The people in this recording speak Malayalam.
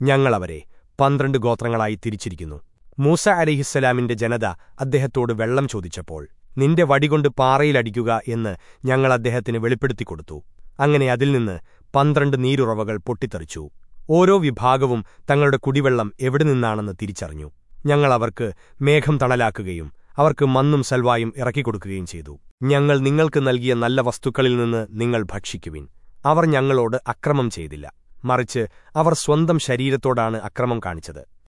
ഞങ്ങളവരെ പന്ത്രണ്ട് ഗോത്രങ്ങളായി തിരിച്ചിരിക്കുന്നു. മൂസ അലിഹിസ്സലാമിന്റെ ജനത അദ്ദേഹത്തോട് വെള്ളം ചോദിച്ചപ്പോൾ നിന്റെ വടികൊണ്ട് പാറയിലടിക്കുക എന്ന് ഞങ്ങൾ അദ്ദേഹത്തിന് വെളിപ്പെടുത്തിക്കൊടുത്തു അങ്ങനെ അതിൽ നിന്ന് പന്ത്രണ്ട് നീരുറവകൾ പൊട്ടിത്തെറിച്ചു. ഓരോ വിഭാഗവും തങ്ങളുടെ കുടിവെള്ളം എവിടെ നിന്നാണെന്ന് തിരിച്ചറിഞ്ഞു. ഞങ്ങൾ അവർക്ക് മേഘം തണലാക്കുകയും അവർക്ക് മന്നും സൽവായും ഇറക്കിക്കൊടുക്കുകയും ചെയ്തു. ഞങ്ങൾ നിങ്ങൾക്ക് നൽകിയ നല്ല വസ്തുക്കളിൽ നിന്ന് നിങ്ങൾ ഭക്ഷിക്കുവിൻ. അവർ ഞങ്ങളോട് അക്രമം ചെയ്തില്ല. മറിച്ച് അവർ സ്വന്തം ശരീരത്തോടാണ് അക്രമം കാണിച്ചത്